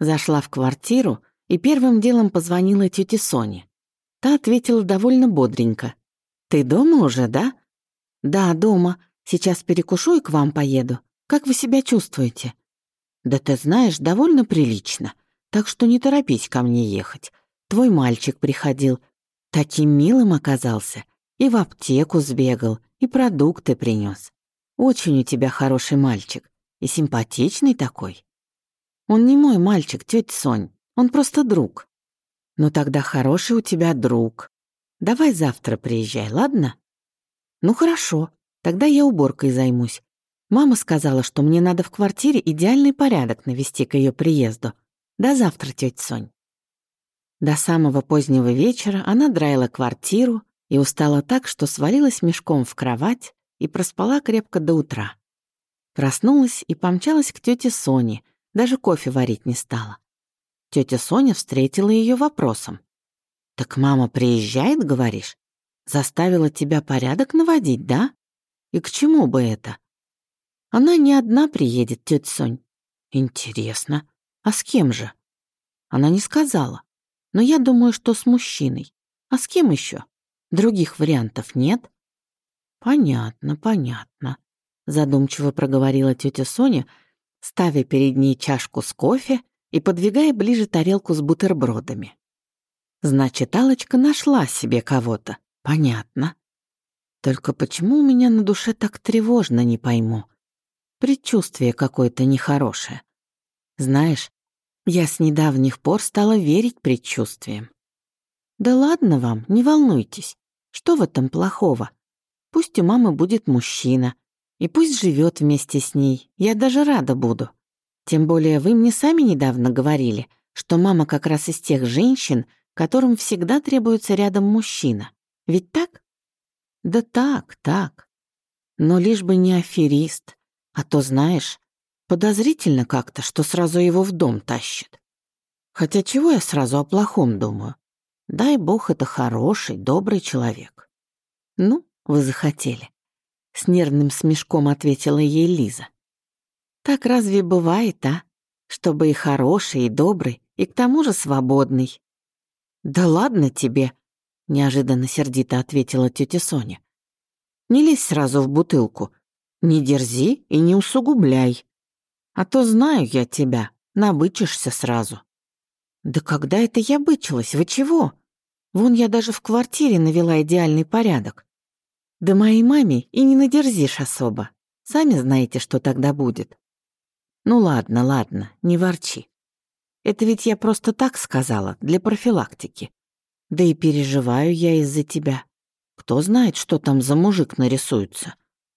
Зашла в квартиру и первым делом позвонила тете Соне. Та ответила довольно бодренько. «Ты дома уже, да?» «Да, дома. Сейчас перекушу и к вам поеду. Как вы себя чувствуете?» «Да ты знаешь, довольно прилично. Так что не торопись ко мне ехать. Твой мальчик приходил. Таким милым оказался. И в аптеку сбегал, и продукты принес. Очень у тебя хороший мальчик. И симпатичный такой. Он не мой мальчик, тетя Сонь. Он просто друг. Ну тогда хороший у тебя друг. Давай завтра приезжай, ладно? Ну хорошо, тогда я уборкой займусь. Мама сказала, что мне надо в квартире идеальный порядок навести к ее приезду. До завтра, тетя Сонь. До самого позднего вечера она драила квартиру и устала так, что свалилась мешком в кровать и проспала крепко до утра. Проснулась и помчалась к тете Соне, даже кофе варить не стала. Тетя Соня встретила ее вопросом. «Так мама приезжает, говоришь? Заставила тебя порядок наводить, да? И к чему бы это?» «Она не одна приедет, тетя Сонь». «Интересно. А с кем же?» Она не сказала. Но я думаю, что с мужчиной. А с кем еще? Других вариантов нет? Понятно, понятно. Задумчиво проговорила тетя Соня, ставя перед ней чашку с кофе и подвигая ближе тарелку с бутербродами. Значит, Алочка нашла себе кого-то. Понятно. Только почему у меня на душе так тревожно, не пойму. Предчувствие какое-то нехорошее. Знаешь, я с недавних пор стала верить предчувствиям. Да ладно вам, не волнуйтесь. Что в этом плохого? Пусть у мамы будет мужчина, и пусть живет вместе с ней. Я даже рада буду. Тем более вы мне сами недавно говорили, что мама как раз из тех женщин, которым всегда требуется рядом мужчина. Ведь так? Да так, так. Но лишь бы не аферист. А то, знаешь, подозрительно как-то, что сразу его в дом тащит. Хотя чего я сразу о плохом думаю? Дай бог, это хороший, добрый человек. Ну, вы захотели. С нервным смешком ответила ей Лиза. Так разве бывает, а? Чтобы и хороший, и добрый, и к тому же свободный. Да ладно тебе, неожиданно сердито ответила тетя Соня. Не лезь сразу в бутылку. Не дерзи и не усугубляй. А то знаю я тебя, набычишься сразу. Да когда это я бычилась, вы чего? Вон я даже в квартире навела идеальный порядок. Да моей маме и не надерзишь особо. Сами знаете, что тогда будет. Ну ладно, ладно, не ворчи. Это ведь я просто так сказала, для профилактики. Да и переживаю я из-за тебя. Кто знает, что там за мужик нарисуется.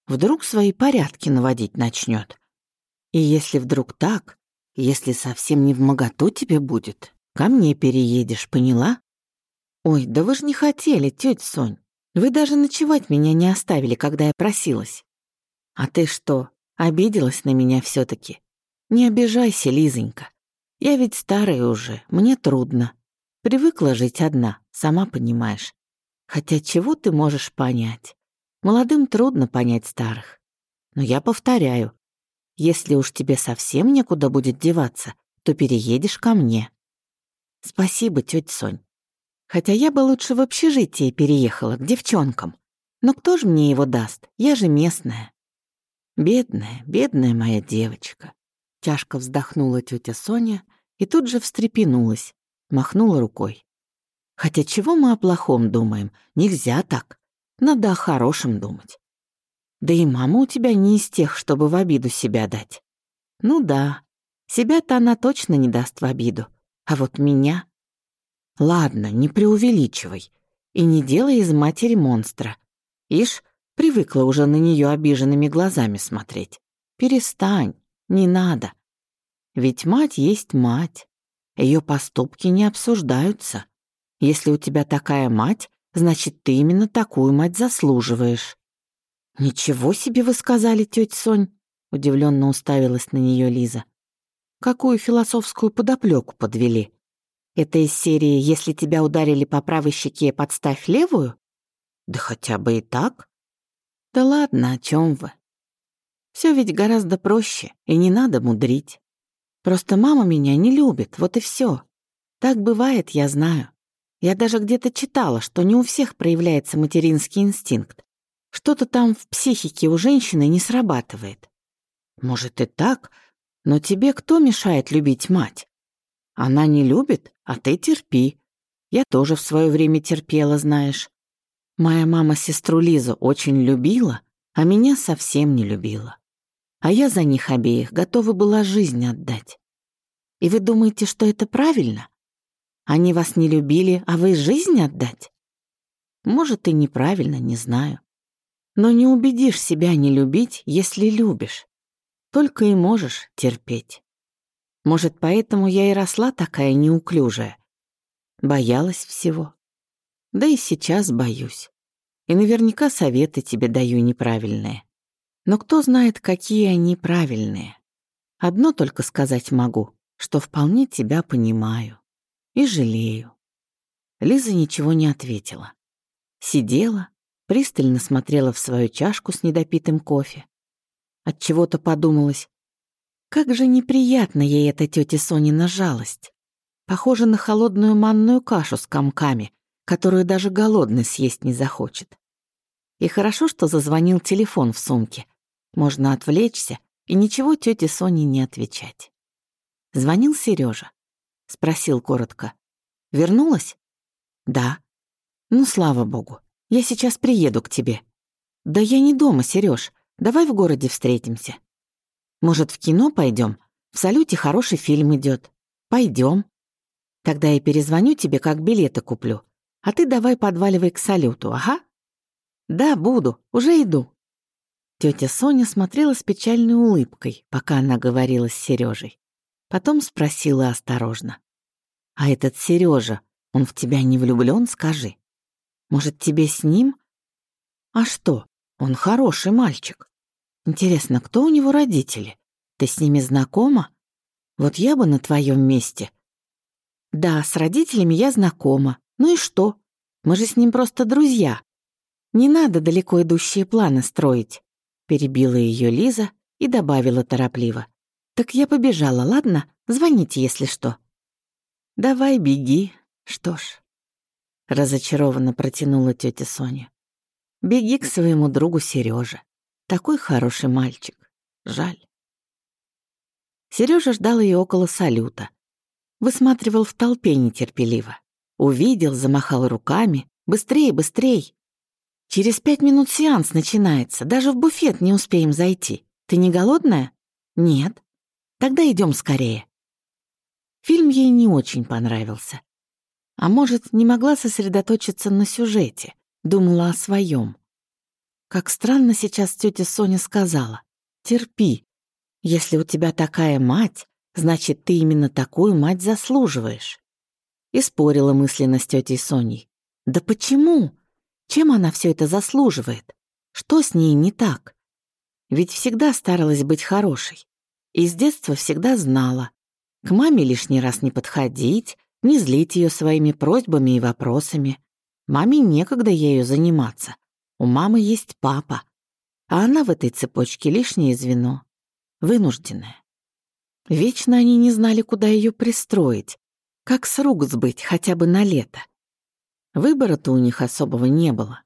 Вдруг свои порядки наводить начнет. И если вдруг так, если совсем не в моготу тебе будет, ко мне переедешь, поняла? Ой, да вы же не хотели, тетя Сонь. Вы даже ночевать меня не оставили, когда я просилась. А ты что, обиделась на меня все таки не обижайся, Лизонька. Я ведь старая уже, мне трудно. Привыкла жить одна, сама понимаешь. Хотя чего ты можешь понять? Молодым трудно понять старых. Но я повторяю, если уж тебе совсем некуда будет деваться, то переедешь ко мне. Спасибо, тетя Сонь. Хотя я бы лучше в общежитие переехала, к девчонкам. Но кто же мне его даст? Я же местная. Бедная, бедная моя девочка. Тяжко вздохнула тетя Соня и тут же встрепенулась, махнула рукой. Хотя чего мы о плохом думаем? Нельзя так. Надо о хорошем думать. Да и мама у тебя не из тех, чтобы в обиду себя дать. Ну да, себя-то она точно не даст в обиду. А вот меня... Ладно, не преувеличивай. И не делай из матери монстра. Ишь, привыкла уже на нее обиженными глазами смотреть. Перестань. Не надо. Ведь мать есть мать. Ее поступки не обсуждаются. Если у тебя такая мать, значит, ты именно такую мать заслуживаешь. Ничего себе вы сказали, тетя Сонь, удивленно уставилась на нее Лиза. Какую философскую подоплеку подвели? Это из серии «Если тебя ударили по правой щеке, подставь левую»? Да хотя бы и так. Да ладно, о чем вы? Все ведь гораздо проще, и не надо мудрить. Просто мама меня не любит, вот и все. Так бывает, я знаю. Я даже где-то читала, что не у всех проявляется материнский инстинкт. Что-то там в психике у женщины не срабатывает. Может и так, но тебе кто мешает любить мать? Она не любит, а ты терпи. Я тоже в свое время терпела, знаешь. Моя мама сестру Лизу очень любила, а меня совсем не любила. А я за них обеих готова была жизнь отдать. И вы думаете, что это правильно? Они вас не любили, а вы жизнь отдать? Может, и неправильно, не знаю. Но не убедишь себя не любить, если любишь. Только и можешь терпеть. Может, поэтому я и росла такая неуклюжая. Боялась всего. Да и сейчас боюсь. И наверняка советы тебе даю неправильные. Но кто знает, какие они правильные. Одно только сказать могу, что вполне тебя понимаю. И жалею. Лиза ничего не ответила. Сидела, пристально смотрела в свою чашку с недопитым кофе. От чего то подумалось, как же неприятна ей эта тетя Сонина жалость. Похоже на холодную манную кашу с комками, которую даже голодный съесть не захочет. И хорошо, что зазвонил телефон в сумке. Можно отвлечься и ничего тете Соне не отвечать. Звонил Сережа. Спросил коротко. «Вернулась?» «Да». «Ну, слава богу. Я сейчас приеду к тебе». «Да я не дома, Сереж. Давай в городе встретимся». Может, в кино пойдем? В салюте хороший фильм идет. Пойдем. Тогда я перезвоню тебе, как билеты куплю. А ты давай подваливай к салюту, ага? Да, буду, уже иду. Тетя Соня смотрела с печальной улыбкой, пока она говорила с Сережей. Потом спросила осторожно. «А этот Сережа, он в тебя не влюблен, скажи? Может, тебе с ним? А что, он хороший мальчик. Интересно, кто у него родители? Ты с ними знакома? Вот я бы на твоем месте. Да, с родителями я знакома. Ну и что? Мы же с ним просто друзья. Не надо далеко идущие планы строить. Перебила ее Лиза и добавила торопливо. Так я побежала, ладно? Звоните, если что. Давай, беги. Что ж. Разочарованно протянула тетя Соня. Беги к своему другу Сереже. Такой хороший мальчик. Жаль. Сережа ждал ее около салюта. Высматривал в толпе нетерпеливо. Увидел, замахал руками. «Быстрей, быстрей!» «Через пять минут сеанс начинается. Даже в буфет не успеем зайти. Ты не голодная?» «Нет». «Тогда идем скорее». Фильм ей не очень понравился. А может, не могла сосредоточиться на сюжете, думала о своем. Как странно сейчас тетя Соня сказала. Терпи. Если у тебя такая мать, значит, ты именно такую мать заслуживаешь. И спорила мысленно с тетей Соней. Да почему? Чем она все это заслуживает? Что с ней не так? Ведь всегда старалась быть хорошей. И с детства всегда знала. К маме лишний раз не подходить, не злить ее своими просьбами и вопросами. Маме некогда ею заниматься. У мамы есть папа, а она в этой цепочке лишнее звено, вынужденная. Вечно они не знали, куда ее пристроить, как с рук сбыть хотя бы на лето. Выбора-то у них особого не было.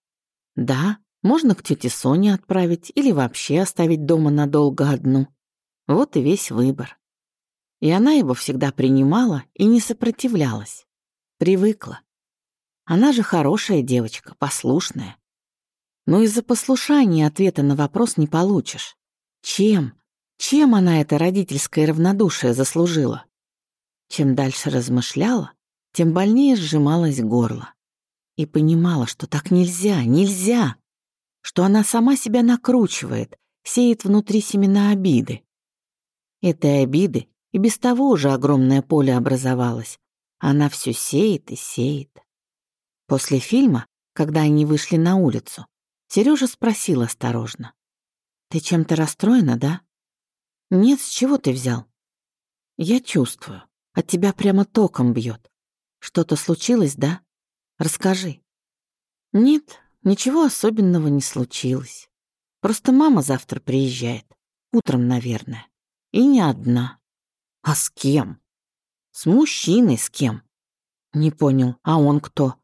Да, можно к тете Соне отправить или вообще оставить дома надолго одну. Вот и весь выбор. И она его всегда принимала и не сопротивлялась. Привыкла. Она же хорошая девочка, послушная. Но из-за послушания ответа на вопрос не получишь. Чем? Чем она это родительское равнодушие заслужила? Чем дальше размышляла, тем больнее сжималось горло. И понимала, что так нельзя, нельзя, что она сама себя накручивает, сеет внутри семена обиды. Этой обиды и без того уже огромное поле образовалось. Она все сеет и сеет. После фильма, когда они вышли на улицу, Сережа спросил осторожно. «Ты чем-то расстроена, да?» «Нет, с чего ты взял?» «Я чувствую. От тебя прямо током бьет. Что-то случилось, да? Расскажи». «Нет, ничего особенного не случилось. Просто мама завтра приезжает. Утром, наверное. И не одна. А с кем? С мужчиной с кем? Не понял, а он кто?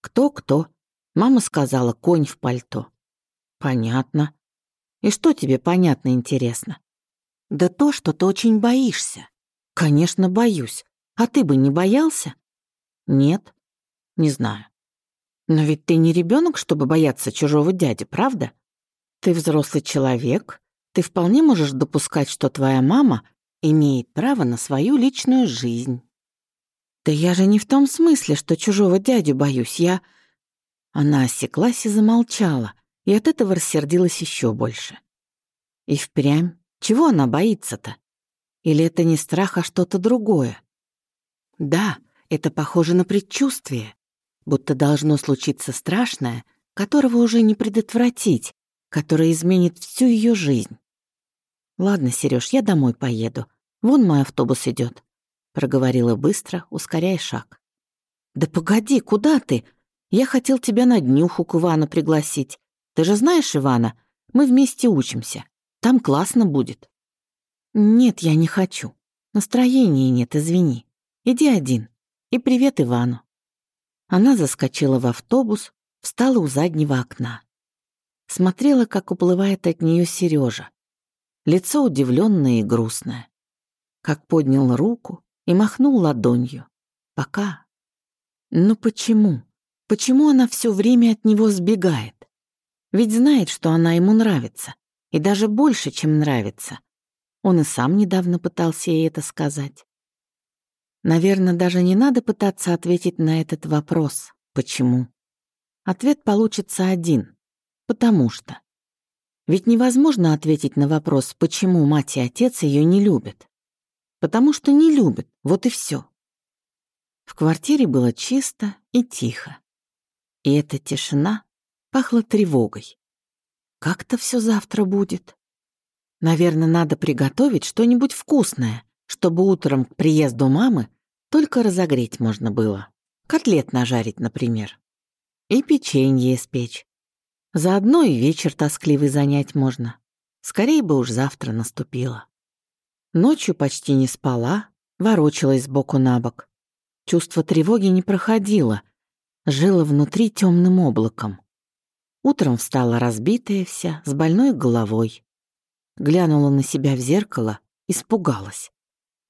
Кто-кто? Мама сказала, конь в пальто. Понятно. И что тебе понятно, интересно? Да то, что ты очень боишься. Конечно, боюсь. А ты бы не боялся? Нет. Не знаю. Но ведь ты не ребенок, чтобы бояться чужого дяди, правда? Ты взрослый человек. Ты вполне можешь допускать, что твоя мама имеет право на свою личную жизнь. Да я же не в том смысле, что чужого дядю боюсь. Я... Она осеклась и замолчала, и от этого рассердилась еще больше. И впрямь, чего она боится-то? Или это не страх, а что-то другое? Да, это похоже на предчувствие, будто должно случиться страшное, которого уже не предотвратить, которое изменит всю ее жизнь. «Ладно, Сереж, я домой поеду. Вон мой автобус идет, проговорила быстро, ускоряя шаг. «Да погоди, куда ты? Я хотел тебя на днюху к Ивану пригласить. Ты же знаешь Ивана? Мы вместе учимся. Там классно будет». «Нет, я не хочу. Настроения нет, извини. Иди один. И привет Ивану». Она заскочила в автобус, встала у заднего окна. Смотрела, как уплывает от нее Сережа. Лицо удивленное и грустное. Как поднял руку и махнул ладонью. Пока. Но почему? Почему она все время от него сбегает? Ведь знает, что она ему нравится. И даже больше, чем нравится. Он и сам недавно пытался ей это сказать. Наверное, даже не надо пытаться ответить на этот вопрос. Почему? Ответ получится один. Потому что. Ведь невозможно ответить на вопрос, почему мать и отец ее не любят. Потому что не любят, вот и все. В квартире было чисто и тихо. И эта тишина пахла тревогой. Как-то все завтра будет. Наверное, надо приготовить что-нибудь вкусное, чтобы утром к приезду мамы только разогреть можно было. Котлет нажарить, например. И печенье испечь. Заодно и вечер тоскливый занять можно. Скорее бы уж завтра наступило. Ночью почти не спала, ворочалась сбоку на бок. Чувство тревоги не проходило, жило внутри темным облаком. Утром встала разбитая вся, с больной головой. Глянула на себя в зеркало, испугалась.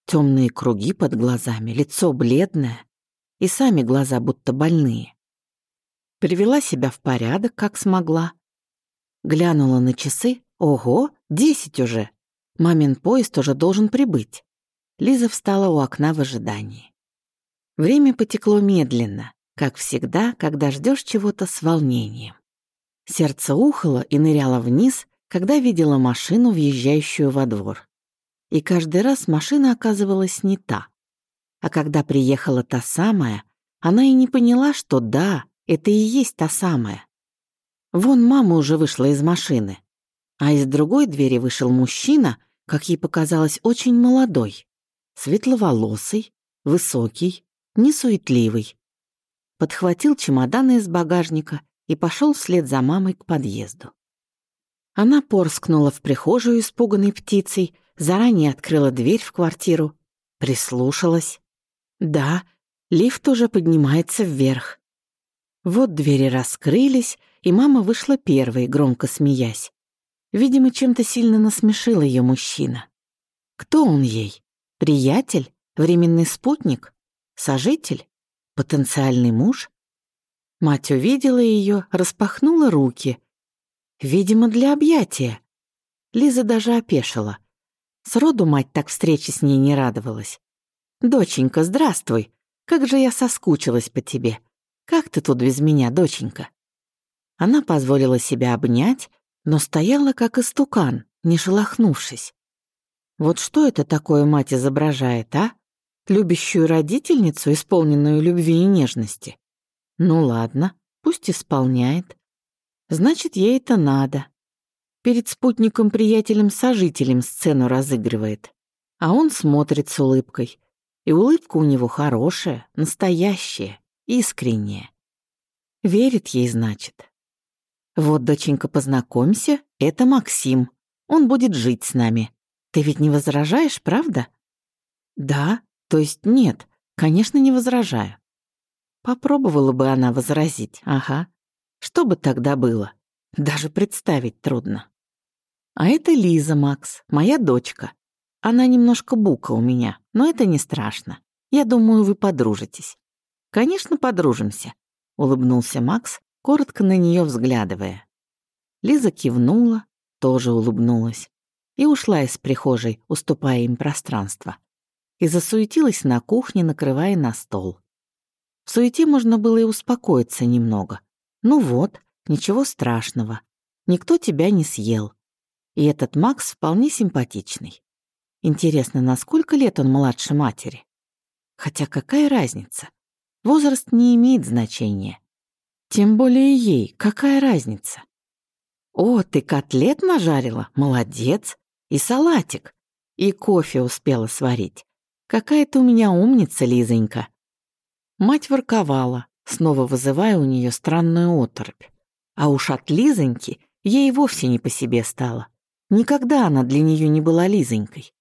Темные круги под глазами, лицо бледное, и сами глаза будто больные. Привела себя в порядок, как смогла. Глянула на часы. Ого, десять уже. Мамин поезд уже должен прибыть. Лиза встала у окна в ожидании. Время потекло медленно, как всегда, когда ждешь чего-то с волнением. Сердце ухало и ныряло вниз, когда видела машину, въезжающую во двор и каждый раз машина оказывалась не та. А когда приехала та самая, она и не поняла, что да, это и есть та самая. Вон мама уже вышла из машины, а из другой двери вышел мужчина, как ей показалось, очень молодой, светловолосый, высокий, несуетливый. Подхватил чемоданы из багажника и пошел вслед за мамой к подъезду. Она порскнула в прихожую испуганной птицей, заранее открыла дверь в квартиру, прислушалась. Да, лифт уже поднимается вверх. Вот двери раскрылись, и мама вышла первой, громко смеясь. Видимо, чем-то сильно насмешил ее мужчина. Кто он ей? Приятель? Временный спутник? Сожитель? Потенциальный муж? Мать увидела ее, распахнула руки. Видимо, для объятия. Лиза даже опешила. Сроду мать так встречи с ней не радовалась. «Доченька, здравствуй! Как же я соскучилась по тебе! Как ты тут без меня, доченька?» Она позволила себя обнять, но стояла как истукан, не шелохнувшись. Вот что это такое мать изображает, а? Любящую родительницу, исполненную любви и нежности? Ну ладно, пусть исполняет. Значит, ей это надо. Перед спутником-приятелем-сожителем сцену разыгрывает. А он смотрит с улыбкой. И улыбка у него хорошая, настоящая, искренняя. Верит ей, значит. Вот, доченька, познакомься, это Максим. Он будет жить с нами. Ты ведь не возражаешь, правда? Да, то есть нет, конечно, не возражаю. Попробовала бы она возразить, ага. Что бы тогда было? Даже представить трудно. А это Лиза, Макс, моя дочка. Она немножко бука у меня, но это не страшно. Я думаю, вы подружитесь. Конечно, подружимся, улыбнулся Макс, коротко на нее взглядывая. Лиза кивнула, тоже улыбнулась и ушла из прихожей, уступая им пространство. И засуетилась на кухне, накрывая на стол. В суете можно было и успокоиться немного. Ну вот, ничего страшного. Никто тебя не съел. И этот Макс вполне симпатичный. Интересно, на сколько лет он младше матери? Хотя какая разница? Возраст не имеет значения. Тем более ей, какая разница? О, ты котлет нажарила? Молодец. И салатик. И кофе успела сварить. Какая ты у меня умница, Лизонька. Мать ворковала, снова вызывая у нее странную оторопь. А уж от Лизоньки ей вовсе не по себе стало. Никогда она для нее не была Лизонькой.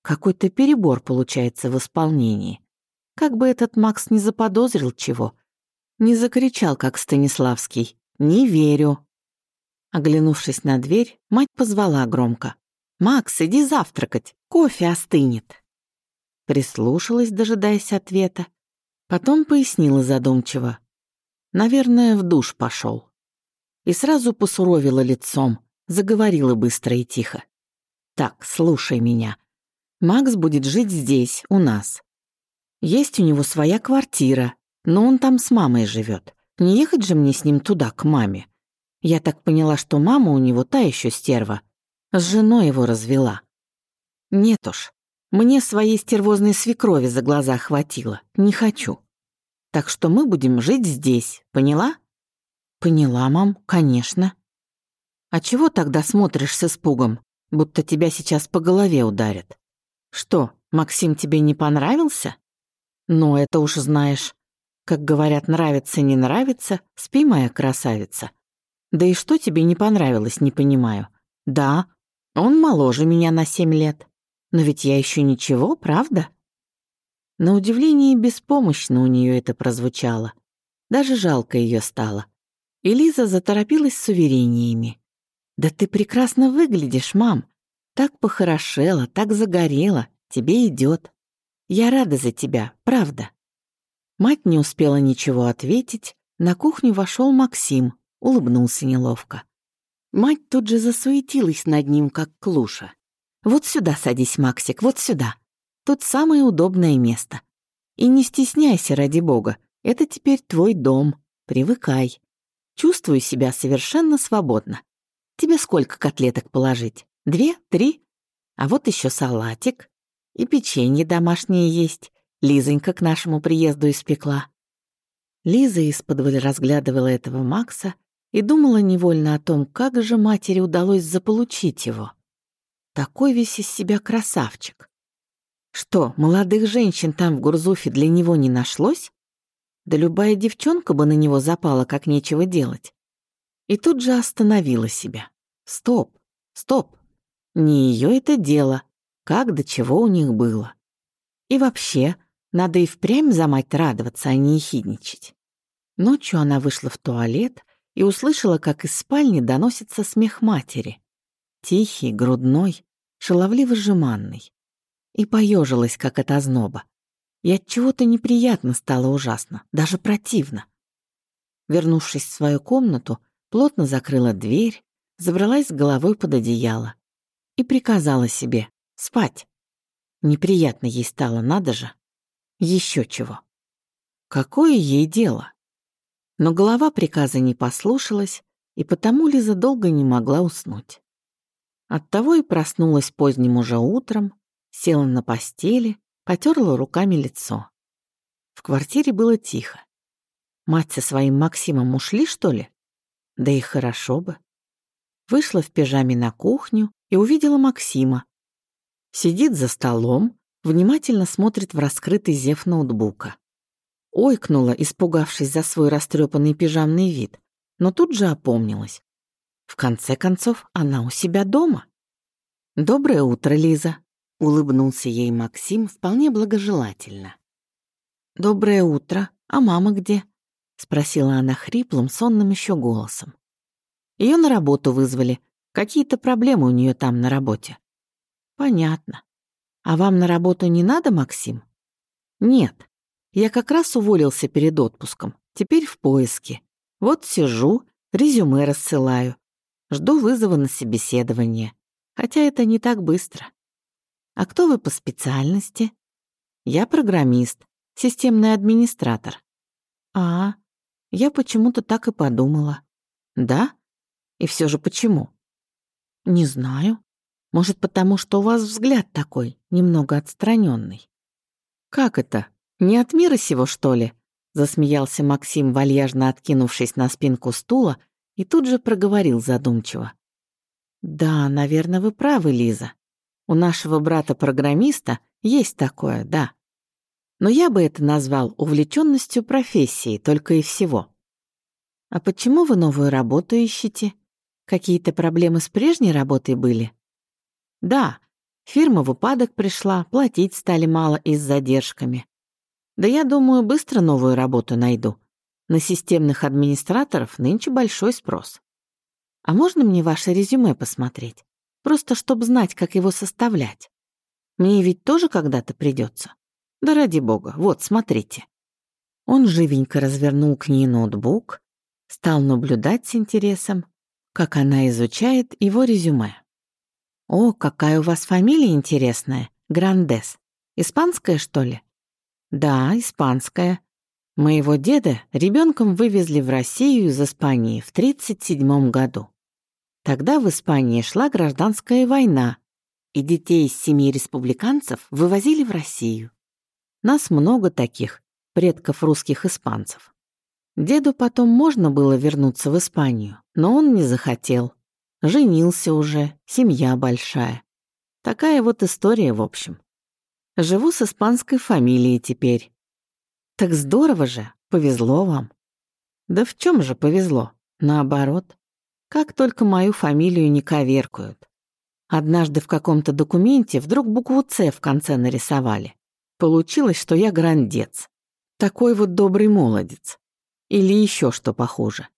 Какой-то перебор получается в исполнении. Как бы этот Макс не заподозрил чего. Не закричал, как Станиславский. «Не верю». Оглянувшись на дверь, мать позвала громко. «Макс, иди завтракать, кофе остынет». Прислушалась, дожидаясь ответа. Потом пояснила задумчиво. Наверное, в душ пошел. И сразу посуровила лицом, заговорила быстро и тихо. «Так, слушай меня. Макс будет жить здесь, у нас. Есть у него своя квартира, но он там с мамой живет. Не ехать же мне с ним туда, к маме. Я так поняла, что мама у него та еще стерва, с женой его развела. Нет уж, мне своей стервозной свекрови за глаза хватило. Не хочу. Так что мы будем жить здесь, поняла? Поняла, мам, конечно. А чего тогда смотришь с испугом, будто тебя сейчас по голове ударят? Что, Максим тебе не понравился? Ну, это уж знаешь. Как говорят, нравится, не нравится, спи, моя красавица. Да и что тебе не понравилось, не понимаю. Да, он моложе меня на семь лет. Но ведь я еще ничего, правда? На удивление беспомощно у нее это прозвучало. Даже жалко ее стало. И Лиза заторопилась с уверениями. «Да ты прекрасно выглядишь, мам. Так похорошела, так загорела. Тебе идет. Я рада за тебя, правда». Мать не успела ничего ответить. На кухню вошел Максим, улыбнулся неловко. Мать тут же засуетилась над ним, как клуша. «Вот сюда садись, Максик, вот сюда. Тут самое удобное место. И не стесняйся, ради бога, это теперь твой дом. Привыкай. Чувствую себя совершенно свободно. Тебе сколько котлеток положить? Две? Три? А вот еще салатик. И печенье домашнее есть. Лизонька к нашему приезду испекла». Лиза из-под разглядывала этого Макса, и думала невольно о том, как же матери удалось заполучить его. Такой весь из себя красавчик. Что, молодых женщин там в Гурзуфе для него не нашлось? Да любая девчонка бы на него запала, как нечего делать. И тут же остановила себя. Стоп, стоп. Не ее это дело, как до чего у них было. И вообще, надо и впрямь за мать радоваться, а не ехидничать. Ночью она вышла в туалет и услышала, как из спальни доносится смех матери. Тихий, грудной, шаловливо-жеманный. И поежилась, как от озноба. И от чего-то неприятно стало ужасно, даже противно. Вернувшись в свою комнату, плотно закрыла дверь, забралась с головой под одеяло и приказала себе спать. Неприятно ей стало, надо же. Еще чего. Какое ей дело? Но голова приказа не послушалась, и потому Лиза долго не могла уснуть. Оттого и проснулась поздним уже утром, села на постели, потерла руками лицо. В квартире было тихо. Мать со своим Максимом ушли, что ли? Да и хорошо бы. Вышла в пижаме на кухню и увидела Максима. Сидит за столом, внимательно смотрит в раскрытый зев ноутбука. Ойкнула, испугавшись за свой растрепанный пижамный вид, но тут же опомнилась. В конце концов, она у себя дома. «Доброе утро, Лиза». — улыбнулся ей Максим вполне благожелательно. «Доброе утро. А мама где?» — спросила она хриплым, сонным еще голосом. Ее на работу вызвали. Какие-то проблемы у нее там на работе. Понятно. А вам на работу не надо, Максим? Нет. Я как раз уволился перед отпуском. Теперь в поиске. Вот сижу, резюме рассылаю. Жду вызова на собеседование. Хотя это не так быстро. А кто вы по специальности? Я программист, системный администратор. А, я почему-то так и подумала. Да? И все же почему? Не знаю. Может, потому что у вас взгляд такой, немного отстраненный. Как это? Не от мира сего, что ли? Засмеялся Максим, вальяжно откинувшись на спинку стула, и тут же проговорил задумчиво. Да, наверное, вы правы, Лиза. У нашего брата-программиста есть такое, да. Но я бы это назвал увлеченностью профессией только и всего. А почему вы новую работу ищете? Какие-то проблемы с прежней работой были? Да, фирма в упадок пришла, платить стали мало и с задержками. Да я думаю, быстро новую работу найду. На системных администраторов нынче большой спрос. А можно мне ваше резюме посмотреть? Просто чтобы знать, как его составлять. Мне ведь тоже когда-то придется. Да ради бога, вот, смотрите. Он живенько развернул к ней ноутбук, стал наблюдать с интересом, как она изучает его резюме. «О, какая у вас фамилия интересная, Грандес. Испанская, что ли?» «Да, испанская. Моего деда ребенком вывезли в Россию из Испании в 1937 году. Тогда в Испании шла гражданская война, и детей из семьи республиканцев вывозили в Россию. Нас много таких, предков русских испанцев. Деду потом можно было вернуться в Испанию, но он не захотел. Женился уже, семья большая. Такая вот история, в общем. Живу с испанской фамилией теперь. Так здорово же, повезло вам. Да в чем же повезло? Наоборот. Как только мою фамилию не коверкуют. Однажды в каком-то документе вдруг букву «Ц» в конце нарисовали. Получилось, что я грандец. Такой вот добрый молодец. Или еще что похуже.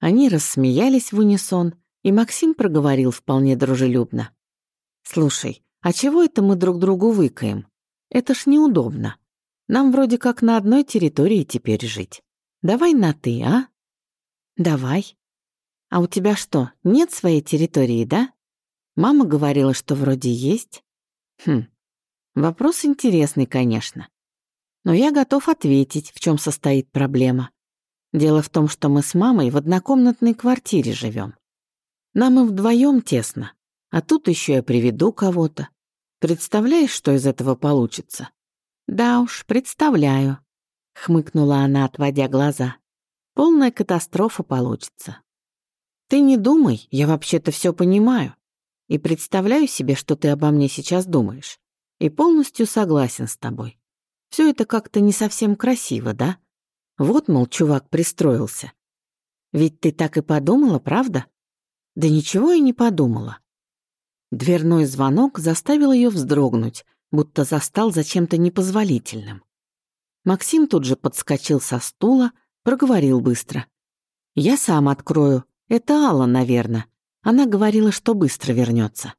Они рассмеялись в унисон, и Максим проговорил вполне дружелюбно. «Слушай, а чего это мы друг другу выкаем? Это ж неудобно. Нам вроде как на одной территории теперь жить. Давай на «ты», а?» «Давай». «А у тебя что, нет своей территории, да?» Мама говорила, что вроде есть. Хм, вопрос интересный, конечно. Но я готов ответить, в чем состоит проблема. Дело в том, что мы с мамой в однокомнатной квартире живем. Нам и вдвоем тесно, а тут еще я приведу кого-то. Представляешь, что из этого получится? Да уж, представляю, хмыкнула она, отводя глаза. Полная катастрофа получится. Ты не думай, я вообще-то все понимаю. И представляю себе, что ты обо мне сейчас думаешь. И полностью согласен с тобой. Все это как-то не совсем красиво, да? Вот, мол, чувак пристроился. Ведь ты так и подумала, правда? Да ничего и не подумала. Дверной звонок заставил ее вздрогнуть, будто застал за чем-то непозволительным. Максим тут же подскочил со стула, проговорил быстро. «Я сам открою. Это Алла, наверное. Она говорила, что быстро вернется.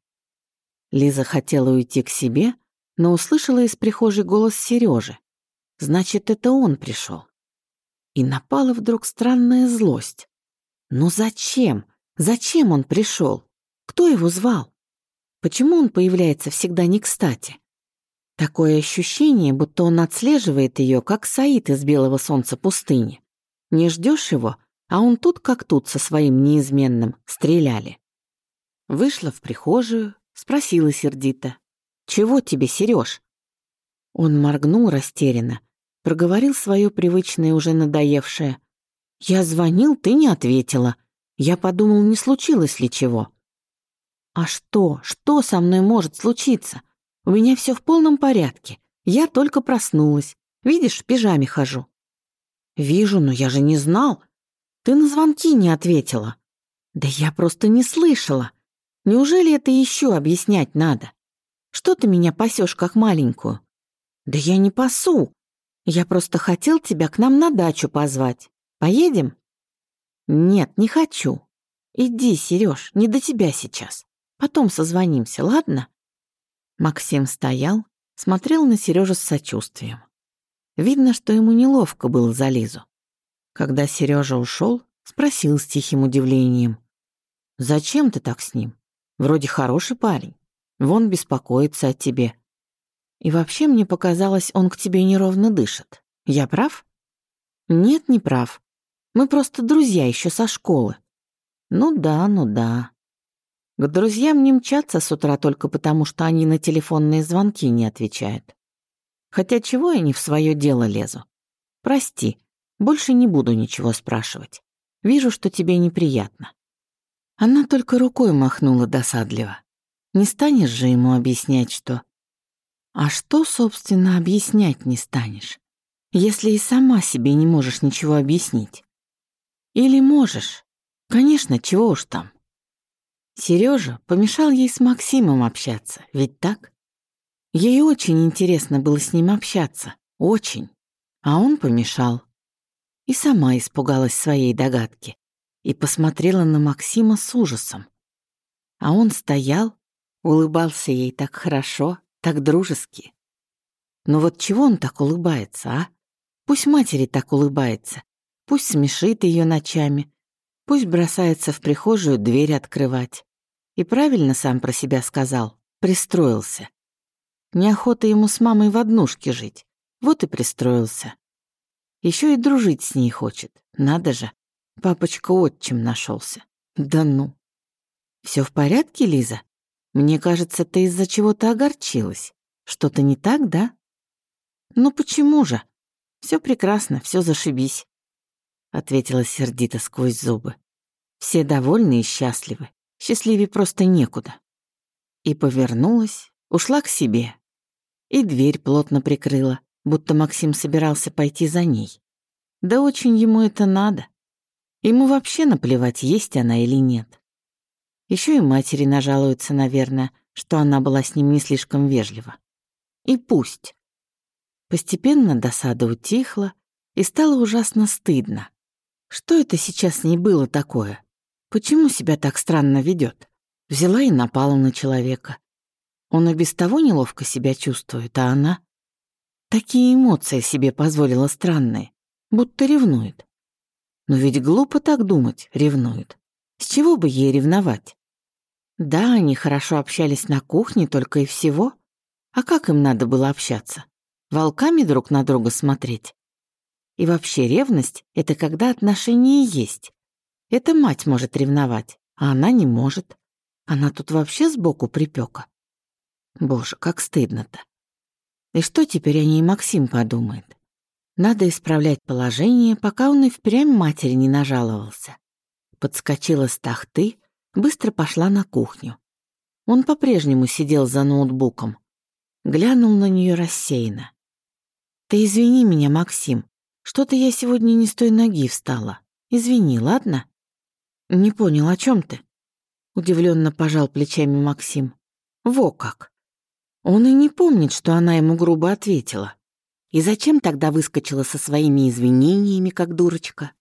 Лиза хотела уйти к себе, но услышала из прихожей голос Сережи. Значит, это он пришел. И напала вдруг странная злость. Ну зачем? Зачем он пришел? Кто его звал? Почему он появляется всегда не кстати? Такое ощущение, будто он отслеживает ее, как Саид из белого солнца пустыни. Не ждешь его, а он тут как тут со своим неизменным стреляли. Вышла в прихожую, спросила сердито. «Чего тебе, Сереж? Он моргнул растерянно, проговорил свое привычное, уже надоевшее. «Я звонил, ты не ответила. Я подумал, не случилось ли чего». «А что? Что со мной может случиться? У меня все в полном порядке. Я только проснулась. Видишь, в пижаме хожу». «Вижу, но я же не знал. Ты на звонки не ответила». «Да я просто не слышала. Неужели это еще объяснять надо?» Что ты меня пасешь как маленькую?» «Да я не пасу. Я просто хотел тебя к нам на дачу позвать. Поедем?» «Нет, не хочу. Иди, Сереж, не до тебя сейчас. Потом созвонимся, ладно?» Максим стоял, смотрел на Сережу с сочувствием. Видно, что ему неловко было за Лизу. Когда Сережа ушел, спросил с тихим удивлением. «Зачем ты так с ним? Вроде хороший парень. Вон беспокоится о тебе. И вообще мне показалось, он к тебе неровно дышит. Я прав?» «Нет, не прав. Мы просто друзья еще со школы». «Ну да, ну да». К друзьям не мчатся с утра только потому, что они на телефонные звонки не отвечают. Хотя чего я не в свое дело лезу? Прости, больше не буду ничего спрашивать. Вижу, что тебе неприятно». Она только рукой махнула досадливо. Не станешь же ему объяснять, что... А что, собственно, объяснять не станешь, если и сама себе не можешь ничего объяснить? Или можешь? Конечно, чего уж там. Сережа помешал ей с Максимом общаться, ведь так? Ей очень интересно было с ним общаться, очень. А он помешал и сама испугалась своей догадки и посмотрела на Максима с ужасом. А он стоял, улыбался ей так хорошо, так дружески. Но вот чего он так улыбается, а? Пусть матери так улыбается, пусть смешит ее ночами, пусть бросается в прихожую дверь открывать. И правильно сам про себя сказал, пристроился. Неохота ему с мамой в однушке жить, вот и пристроился. Еще и дружить с ней хочет. Надо же. Папочка отчим нашелся. Да ну. Все в порядке, Лиза? Мне кажется, ты из-за чего-то огорчилась. Что-то не так, да? Ну почему же? Все прекрасно, все зашибись. Ответила сердито сквозь зубы. Все довольны и счастливы. Счастливее просто некуда. И повернулась, ушла к себе. И дверь плотно прикрыла, будто Максим собирался пойти за ней. Да очень ему это надо. Ему вообще наплевать, есть она или нет. Еще и матери нажалуются, наверное, что она была с ним не слишком вежлива. И пусть. Постепенно досада утихла, и стало ужасно стыдно. Что это сейчас с ней было такое? Почему себя так странно ведет? Взяла и напала на человека. Он и без того неловко себя чувствует, а она... Такие эмоции себе позволила странные, будто ревнует. Но ведь глупо так думать, ревнует. С чего бы ей ревновать? Да, они хорошо общались на кухне только и всего. А как им надо было общаться? Волками друг на друга смотреть? И вообще ревность — это когда отношения есть. Это мать может ревновать, а она не может. Она тут вообще сбоку припека. Боже, как стыдно-то. И что теперь о ней Максим подумает? Надо исправлять положение, пока он и впрямь матери не нажаловался. Подскочила с тахты, быстро пошла на кухню. Он по-прежнему сидел за ноутбуком. Глянул на нее рассеянно. «Ты извини меня, Максим. Что-то я сегодня не с той ноги встала. Извини, ладно?» «Не понял, о чем ты?» Удивленно пожал плечами Максим. «Во как! Он и не помнит, что она ему грубо ответила. И зачем тогда выскочила со своими извинениями, как дурочка?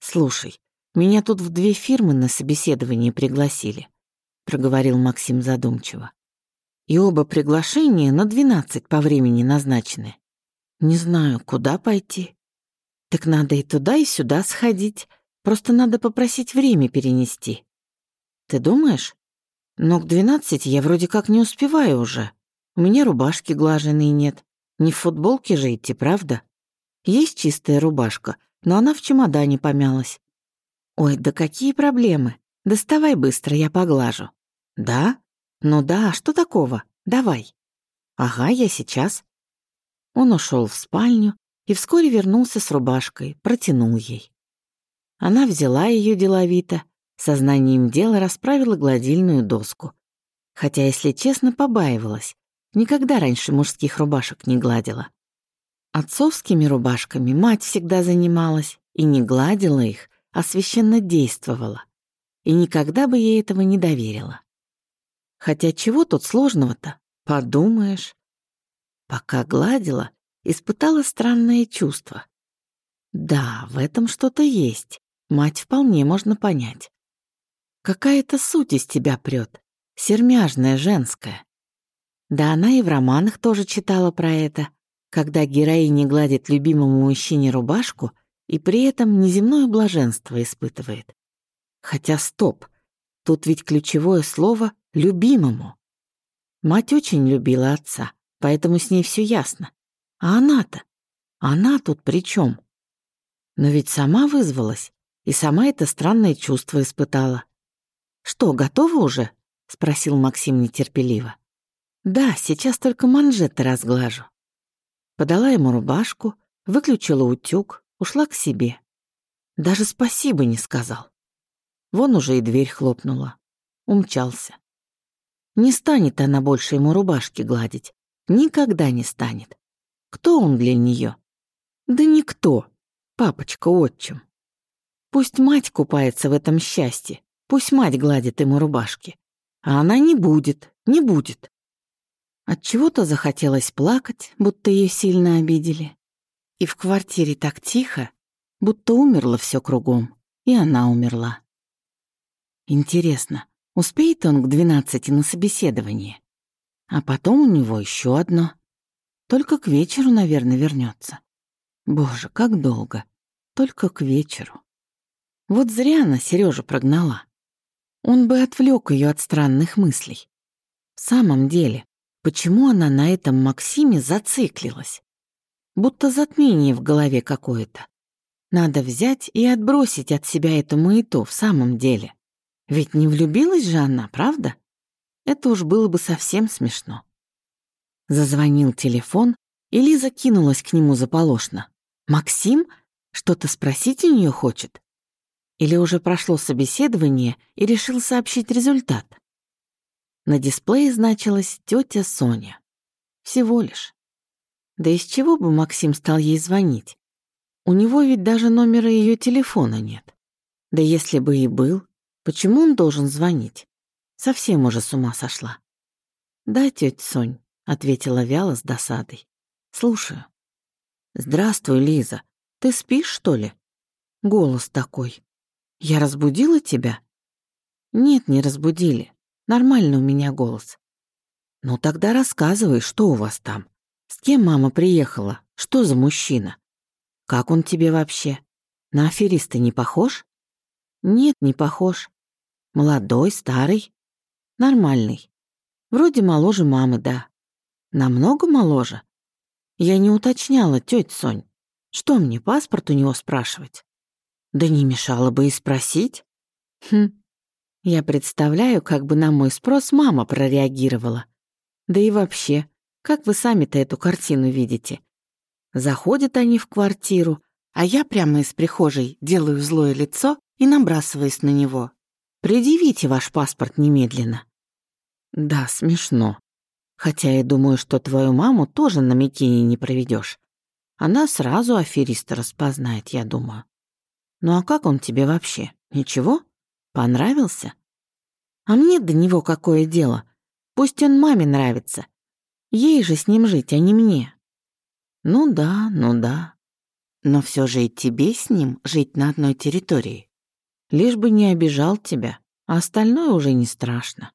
«Слушай, меня тут в две фирмы на собеседование пригласили», — проговорил Максим задумчиво. «И оба приглашения на двенадцать по времени назначены. Не знаю, куда пойти. Так надо и туда, и сюда сходить. Просто надо попросить время перенести. Ты думаешь?» Но к двенадцати я вроде как не успеваю уже. У меня рубашки глаженной нет. Не в футболке же идти, правда? Есть чистая рубашка, но она в чемодане помялась. Ой, да какие проблемы. Доставай быстро, я поглажу. Да? Ну да, а что такого? Давай. Ага, я сейчас. Он ушел в спальню и вскоре вернулся с рубашкой, протянул ей. Она взяла ее деловито, Сознанием дела расправила гладильную доску. Хотя, если честно, побаивалась. Никогда раньше мужских рубашек не гладила. Отцовскими рубашками мать всегда занималась и не гладила их, а священно действовала. И никогда бы ей этого не доверила. Хотя чего тут сложного-то? Подумаешь. Пока гладила, испытала странное чувство. Да, в этом что-то есть. Мать вполне можно понять. Какая-то суть из тебя прет, сермяжная, женская. Да она и в романах тоже читала про это, когда героиня гладит любимому мужчине рубашку и при этом неземное блаженство испытывает. Хотя стоп, тут ведь ключевое слово «любимому». Мать очень любила отца, поэтому с ней все ясно. А она-то? Она тут при чем? Но ведь сама вызвалась, и сама это странное чувство испытала. «Что, готова уже?» — спросил Максим нетерпеливо. «Да, сейчас только манжеты разглажу». Подала ему рубашку, выключила утюг, ушла к себе. Даже спасибо не сказал. Вон уже и дверь хлопнула. Умчался. Не станет она больше ему рубашки гладить. Никогда не станет. Кто он для нее? Да никто. Папочка-отчим. Пусть мать купается в этом счастье, пусть мать гладит ему рубашки. А она не будет, не будет. От чего то захотелось плакать, будто ее сильно обидели. И в квартире так тихо, будто умерло все кругом, и она умерла. Интересно, успеет он к двенадцати на собеседование? А потом у него еще одно. Только к вечеру, наверное, вернется. Боже, как долго. Только к вечеру. Вот зря она Сережу прогнала. Он бы отвлек ее от странных мыслей. В самом деле, почему она на этом Максиме зациклилась? Будто затмение в голове какое-то. Надо взять и отбросить от себя эту маяту в самом деле. Ведь не влюбилась же она, правда? Это уж было бы совсем смешно. Зазвонил телефон, и Лиза кинулась к нему заполошно. «Максим? Что-то спросить у нее хочет?» Или уже прошло собеседование и решил сообщить результат? На дисплее значилась тетя Соня. Всего лишь. Да из чего бы Максим стал ей звонить? У него ведь даже номера ее телефона нет. Да если бы и был, почему он должен звонить? Совсем уже с ума сошла. «Да, тетя Сонь», — ответила вяло с досадой. «Слушаю». «Здравствуй, Лиза. Ты спишь, что ли?» Голос такой. «Я разбудила тебя?» «Нет, не разбудили. Нормально у меня голос». «Ну тогда рассказывай, что у вас там? С кем мама приехала? Что за мужчина? Как он тебе вообще? На афериста не похож?» «Нет, не похож. Молодой, старый. Нормальный. Вроде моложе мамы, да. Намного моложе. Я не уточняла, тетя Сонь. Что мне паспорт у него спрашивать? Да не мешало бы и спросить. Хм, я представляю, как бы на мой спрос мама прореагировала. Да и вообще, как вы сами-то эту картину видите? Заходят они в квартиру, а я прямо из прихожей делаю злое лицо и набрасываюсь на него. Предъявите ваш паспорт немедленно. Да, смешно. Хотя я думаю, что твою маму тоже на Микине не проведешь. Она сразу афериста распознает, я думаю. Ну а как он тебе вообще? Ничего? Понравился? А мне до него какое дело? Пусть он маме нравится. Ей же с ним жить, а не мне. Ну да, ну да. Но все же и тебе с ним жить на одной территории. Лишь бы не обижал тебя, а остальное уже не страшно.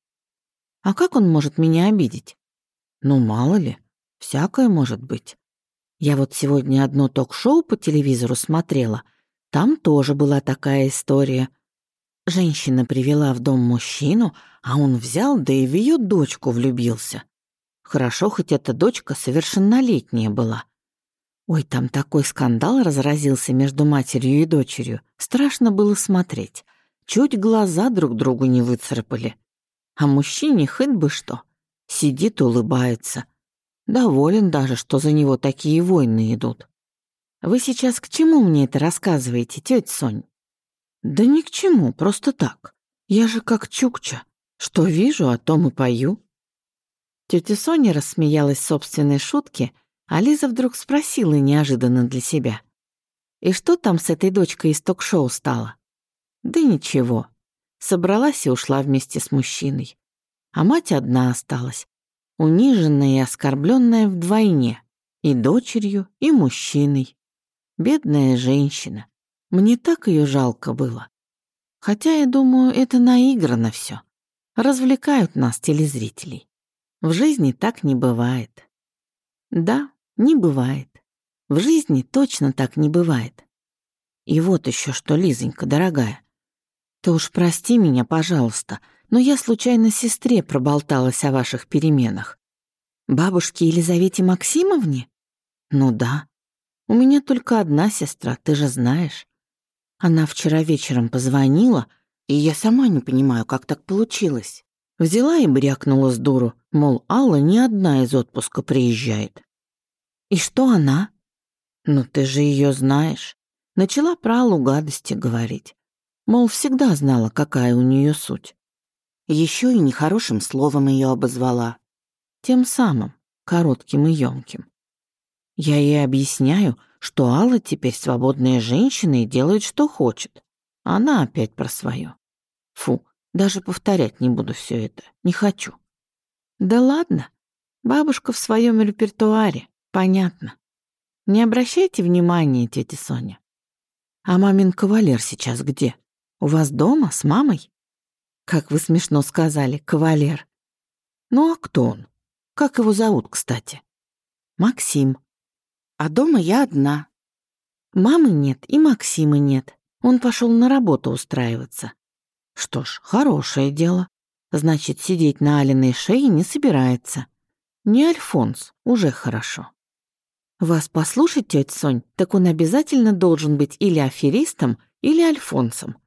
А как он может меня обидеть? Ну, мало ли, всякое может быть. Я вот сегодня одно ток-шоу по телевизору смотрела — там тоже была такая история. Женщина привела в дом мужчину, а он взял, да и в ее дочку влюбился. Хорошо, хоть эта дочка совершеннолетняя была. Ой, там такой скандал разразился между матерью и дочерью. Страшно было смотреть. Чуть глаза друг другу не выцарапали. А мужчине хоть бы что. Сидит, улыбается. Доволен даже, что за него такие войны идут. Вы сейчас к чему мне это рассказываете, тетя Сонь? Да ни к чему, просто так. Я же как Чукча. Что вижу, о том и пою. Тетя Соня рассмеялась собственной шутке, а Лиза вдруг спросила неожиданно для себя. «И что там с этой дочкой из ток-шоу стало?» «Да ничего. Собралась и ушла вместе с мужчиной. А мать одна осталась. униженная и оскорбленная вдвойне, и дочерью, и мужчиной. Бедная женщина. Мне так ее жалко было. Хотя, я думаю, это наиграно все. Развлекают нас, телезрителей. В жизни так не бывает. Да, не бывает. В жизни точно так не бывает. И вот еще что, Лизонька, дорогая. Ты уж прости меня, пожалуйста, но я случайно сестре проболталась о ваших переменах. Бабушке Елизавете Максимовне? Ну да. У меня только одна сестра, ты же знаешь. Она вчера вечером позвонила, и я сама не понимаю, как так получилось. Взяла и брякнула с дуру, мол, Алла не одна из отпуска приезжает. И что она? Ну ты же ее знаешь. Начала про Аллу гадости говорить. Мол, всегда знала, какая у нее суть. Еще и нехорошим словом ее обозвала. Тем самым, коротким и емким. Я ей объясняю, что Алла теперь свободная женщина и делает, что хочет. Она опять про свое. Фу, даже повторять не буду все это. Не хочу. Да ладно. Бабушка в своем репертуаре. Понятно. Не обращайте внимания, тетя Соня. А мамин кавалер сейчас где? У вас дома с мамой? Как вы смешно сказали, кавалер. Ну а кто он? Как его зовут, кстати? Максим. А дома я одна. Мамы нет и Максима нет. Он пошел на работу устраиваться. Что ж, хорошее дело. Значит, сидеть на Алиной шее не собирается. Не Альфонс, уже хорошо. Вас послушать, тетя Сонь, так он обязательно должен быть или аферистом, или альфонсом.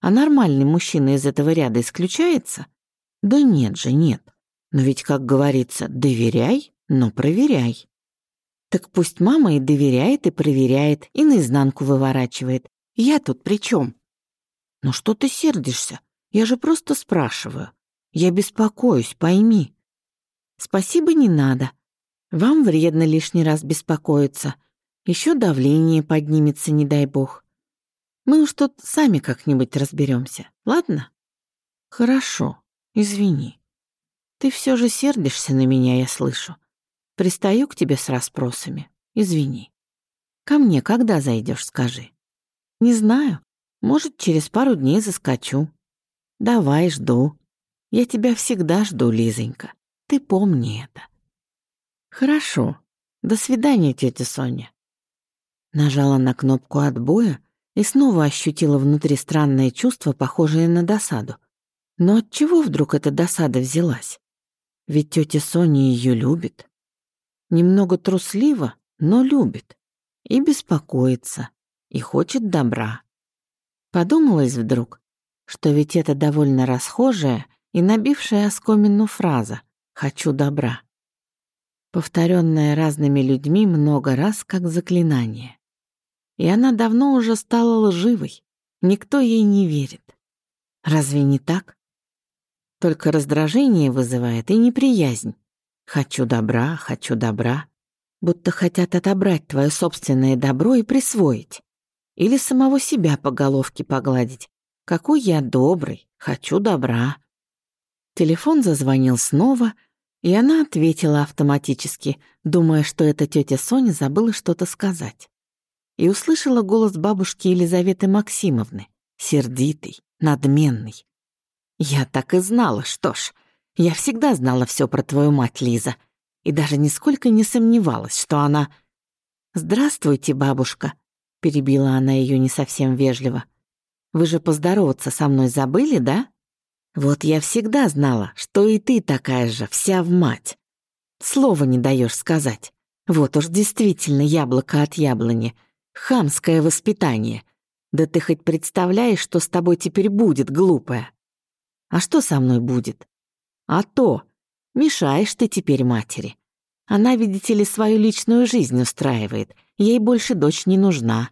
А нормальный мужчина из этого ряда исключается? Да нет же, нет. Но ведь, как говорится, доверяй, но проверяй. Так пусть мама и доверяет, и проверяет, и наизнанку выворачивает. Я тут при чем? Ну что ты сердишься? Я же просто спрашиваю. Я беспокоюсь, пойми. Спасибо не надо. Вам вредно лишний раз беспокоиться. Еще давление поднимется, не дай бог. Мы уж тут сами как-нибудь разберемся, ладно? Хорошо, извини. Ты все же сердишься на меня, я слышу. Пристаю к тебе с расспросами. Извини. Ко мне когда зайдешь, скажи. Не знаю. Может, через пару дней заскочу. Давай, жду. Я тебя всегда жду, Лизонька. Ты помни это. «Хорошо. До свидания, тетя Соня». Нажала на кнопку отбоя и снова ощутила внутри странное чувство, похожее на досаду. Но от чего вдруг эта досада взялась? Ведь тетя Соня ее любит. Немного трусливо, но любит. И беспокоится, и хочет добра. Подумалось вдруг, что ведь это довольно расхожая и набившая оскомину фраза «хочу добра» повторенное разными людьми много раз как заклинание. И она давно уже стала лживой, никто ей не верит. Разве не так? Только раздражение вызывает и неприязнь. Хочу добра, хочу добра. Будто хотят отобрать твое собственное добро и присвоить. Или самого себя по головке погладить. Какой я добрый, хочу добра. Телефон зазвонил снова, и она ответила автоматически, думая, что эта тетя Соня забыла что-то сказать. И услышала голос бабушки Елизаветы Максимовны, сердитый, надменный. «Я так и знала, что ж, я всегда знала все про твою мать, Лиза, и даже нисколько не сомневалась, что она...» «Здравствуйте, бабушка», — перебила она ее не совсем вежливо. «Вы же поздороваться со мной забыли, да?» Вот я всегда знала, что и ты такая же, вся в мать. Слова не даешь сказать. Вот уж действительно яблоко от яблони. Хамское воспитание. Да ты хоть представляешь, что с тобой теперь будет, глупая? А что со мной будет? А то, мешаешь ты теперь матери. Она, видите ли, свою личную жизнь устраивает. Ей больше дочь не нужна.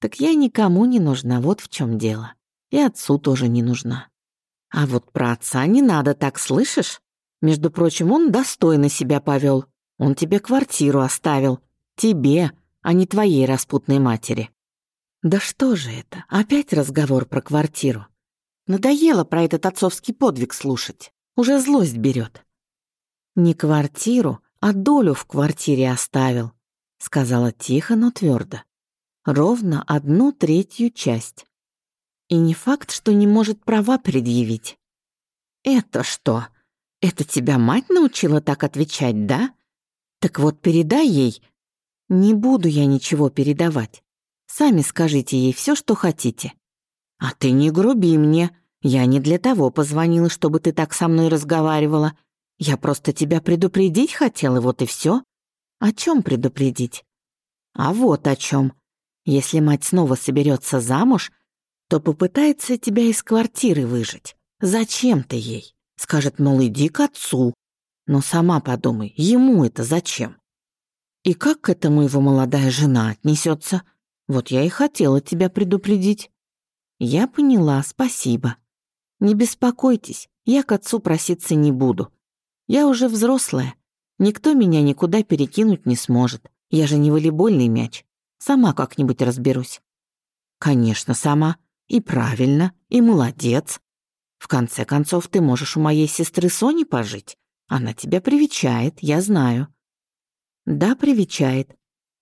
Так я никому не нужна, вот в чем дело. И отцу тоже не нужна. А вот про отца не надо так, слышишь? Между прочим, он достойно себя повел. Он тебе квартиру оставил. Тебе, а не твоей распутной матери. Да что же это? Опять разговор про квартиру. Надоело про этот отцовский подвиг слушать. Уже злость берет. Не квартиру, а долю в квартире оставил, сказала тихо, но твердо. Ровно одну третью часть. И не факт, что не может права предъявить. Это что? Это тебя мать научила так отвечать, да? Так вот передай ей. Не буду я ничего передавать. Сами скажите ей все, что хотите. А ты не груби мне. Я не для того позвонила, чтобы ты так со мной разговаривала. Я просто тебя предупредить хотела, вот и все. О чем предупредить? А вот о чем. Если мать снова соберется замуж, то попытается тебя из квартиры выжить. Зачем ты ей? Скажет, мол, иди к отцу. Но сама подумай, ему это зачем? И как к этому его молодая жена отнесется? Вот я и хотела тебя предупредить. Я поняла, спасибо. Не беспокойтесь, я к отцу проситься не буду. Я уже взрослая. Никто меня никуда перекинуть не сможет. Я же не волейбольный мяч. Сама как-нибудь разберусь. Конечно, сама. И правильно, и молодец. В конце концов, ты можешь у моей сестры Сони пожить. Она тебя привечает, я знаю. Да, привечает.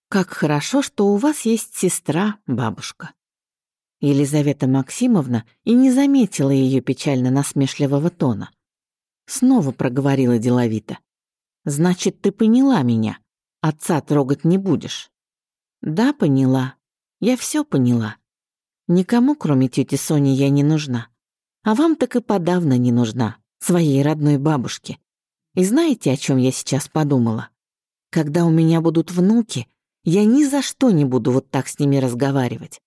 Как хорошо, что у вас есть сестра, бабушка. Елизавета Максимовна и не заметила ее печально-насмешливого тона. Снова проговорила деловито. «Значит, ты поняла меня. Отца трогать не будешь». «Да, поняла. Я все поняла. Никому, кроме тети Сони, я не нужна. А вам так и подавно не нужна, своей родной бабушке. И знаете, о чем я сейчас подумала? Когда у меня будут внуки, я ни за что не буду вот так с ними разговаривать.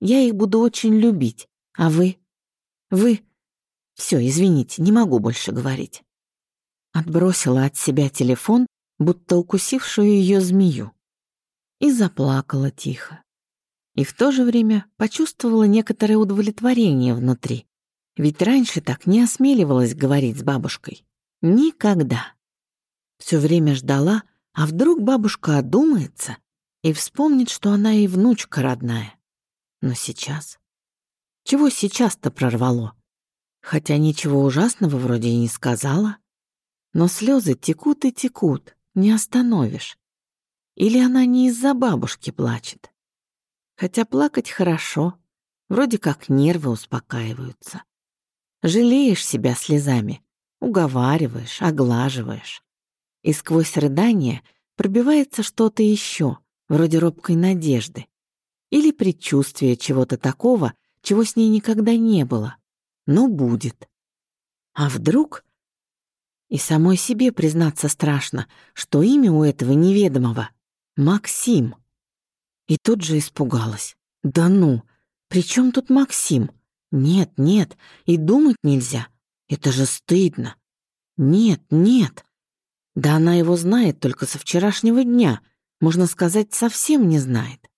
Я их буду очень любить. А вы? Вы? Все, извините, не могу больше говорить. Отбросила от себя телефон, будто укусившую ее змею. И заплакала тихо. И в то же время почувствовала некоторое удовлетворение внутри. Ведь раньше так не осмеливалась говорить с бабушкой. Никогда. Все время ждала, а вдруг бабушка одумается и вспомнит, что она и внучка родная. Но сейчас... Чего сейчас-то прорвало? Хотя ничего ужасного вроде и не сказала. Но слезы текут и текут, не остановишь. Или она не из-за бабушки плачет. Хотя плакать хорошо, вроде как нервы успокаиваются. Жалеешь себя слезами, уговариваешь, оглаживаешь. И сквозь рыдание пробивается что-то еще, вроде робкой надежды. Или предчувствие чего-то такого, чего с ней никогда не было но будет. А вдруг... И самой себе признаться страшно, что имя у этого неведомого — Максим. И тут же испугалась. Да ну, при чем тут Максим? Нет, нет, и думать нельзя. Это же стыдно. Нет, нет. Да она его знает только со вчерашнего дня. Можно сказать, совсем не знает.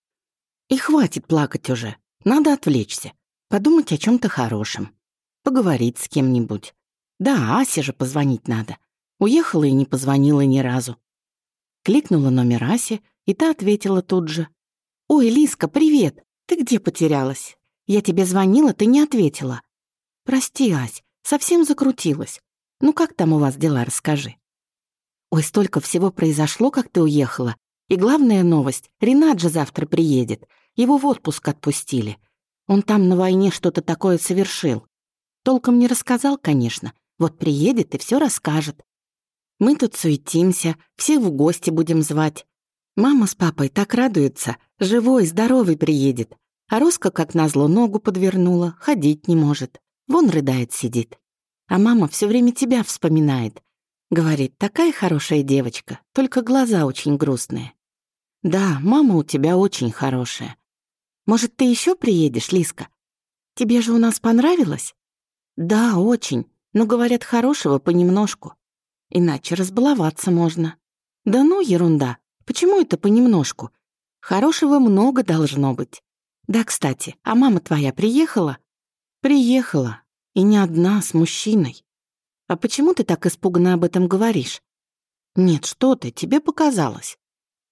И хватит плакать уже. Надо отвлечься. Подумать о чем то хорошем поговорить с кем-нибудь. Да, Асе же позвонить надо. Уехала и не позвонила ни разу. Кликнула номер Аси, и та ответила тут же. «Ой, Лиска, привет! Ты где потерялась? Я тебе звонила, ты не ответила». «Прости, Ась, совсем закрутилась. Ну как там у вас дела, расскажи». «Ой, столько всего произошло, как ты уехала. И главная новость, Ренат же завтра приедет. Его в отпуск отпустили. Он там на войне что-то такое совершил. Толком не рассказал, конечно. Вот приедет и все расскажет. Мы тут суетимся, всех в гости будем звать. Мама с папой так радуются, живой, здоровый приедет. А Роска, как назло, ногу подвернула, ходить не может. Вон рыдает сидит. А мама все время тебя вспоминает. Говорит, такая хорошая девочка, только глаза очень грустные. Да, мама у тебя очень хорошая. Может, ты еще приедешь, Лиска? Тебе же у нас понравилось? Да, очень, но, говорят, хорошего понемножку. Иначе разбаловаться можно. Да ну, ерунда. Почему это понемножку? Хорошего много должно быть. Да, кстати, а мама твоя приехала? Приехала. И не одна, с мужчиной. А почему ты так испуганно об этом говоришь? Нет, что ты, тебе показалось.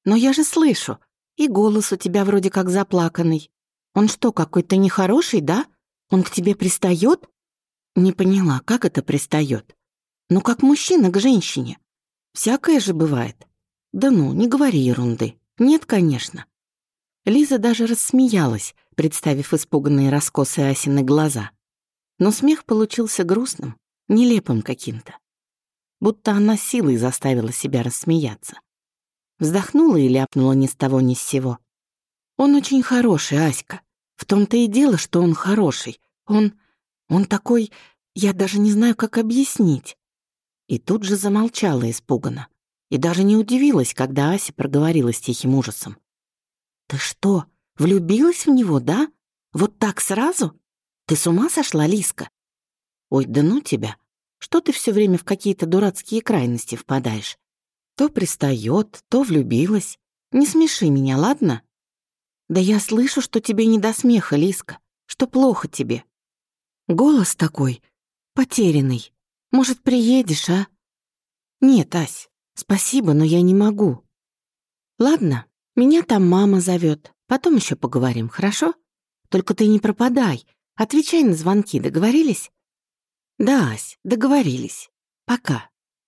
Но я же слышу. И голос у тебя вроде как заплаканный. Он что, какой-то нехороший, да? Он к тебе пристает? Не поняла, как это пристает? Ну, как мужчина к женщине. Всякое же бывает. Да ну, не говори ерунды. Нет, конечно. Лиза даже рассмеялась, представив испуганные раскосы Асины глаза. Но смех получился грустным, нелепым каким-то. Будто она силой заставила себя рассмеяться. Вздохнула и ляпнула ни с того ни с сего. «Он очень хороший, Аська. В том-то и дело, что он хороший. Он... он такой... я даже не знаю, как объяснить». И тут же замолчала испуганно. И даже не удивилась, когда Ася проговорила с тихим ужасом. «Ты что, влюбилась в него, да? Вот так сразу? Ты с ума сошла, Лиска?» «Ой, да ну тебя! Что ты все время в какие-то дурацкие крайности впадаешь? То пристает, то влюбилась. Не смеши меня, ладно?» «Да я слышу, что тебе не до смеха, Лиска, что плохо тебе. Голос такой, потерянный. Может, приедешь, а?» «Нет, Ась, спасибо, но я не могу». «Ладно, меня там мама зовет. Потом еще поговорим, хорошо? Только ты не пропадай. Отвечай на звонки, договорились?» «Да, Ась, договорились. Пока».